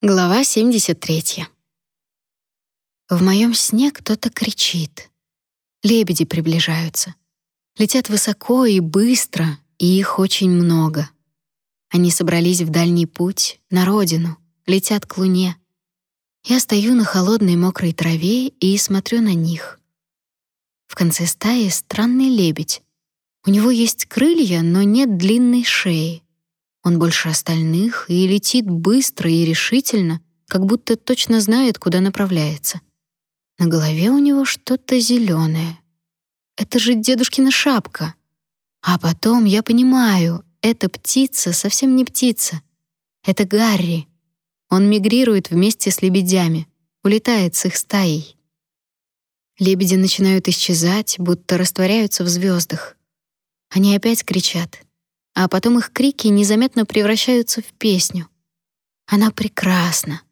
Глава 73. В моем сне кто-то кричит. Лебеди приближаются. Летят высоко и быстро, и их очень много. Они собрались в дальний путь, на родину, летят к луне. Я стою на холодной мокрой траве и смотрю на них. В конце стаи странный лебедь. У него есть крылья, но нет длинной шеи. Он больше остальных и летит быстро и решительно, как будто точно знает, куда направляется. На голове у него что-то зеленое. Это же дедушкина шапка. А потом я понимаю, эта птица совсем не птица. Это Гарри. Он мигрирует вместе с лебедями, улетает с их стаей. Лебеди начинают исчезать, будто растворяются в звездах. Они опять кричат — а потом их крики незаметно превращаются в песню. Она прекрасна.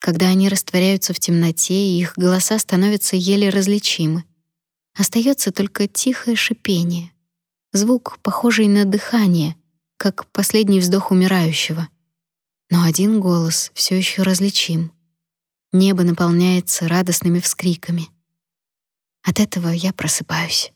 Когда они растворяются в темноте, их голоса становятся еле различимы. Остается только тихое шипение, звук, похожий на дыхание, как последний вздох умирающего. Но один голос все еще различим. Небо наполняется радостными вскриками. От этого я просыпаюсь.